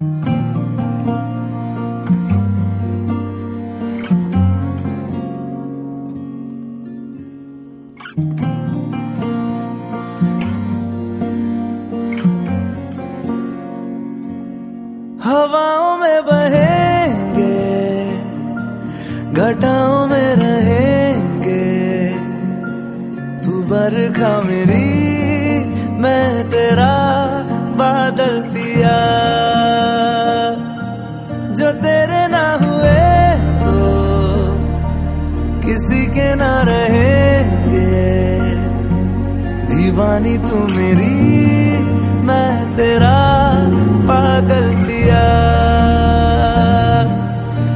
हवाओं में बहेंगे घटाओं में रहेंगे। तू बरखा मेरी मैं तेरा बादल दिया तेरे ना हुए तो किसी के ना रहेंगे। दीवानी तू मेरी, मैं तेरा पागल दिया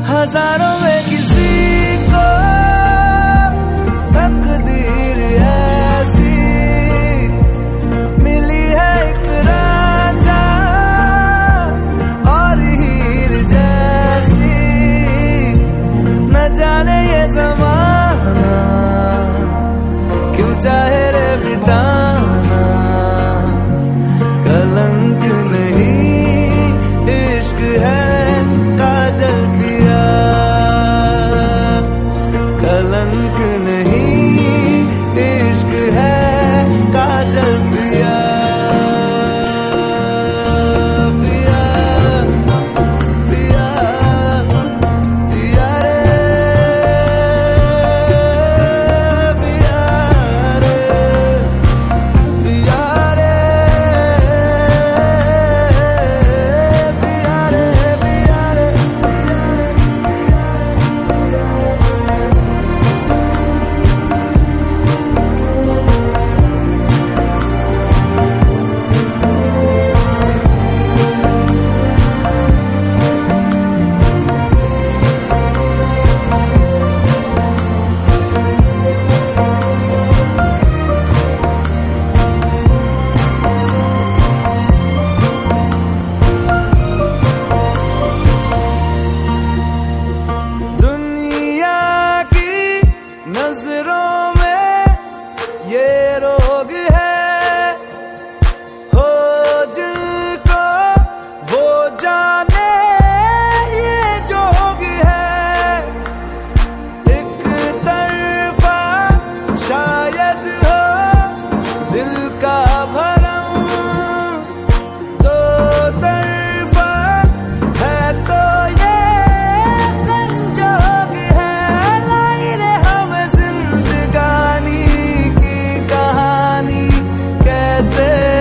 हज़ारों say.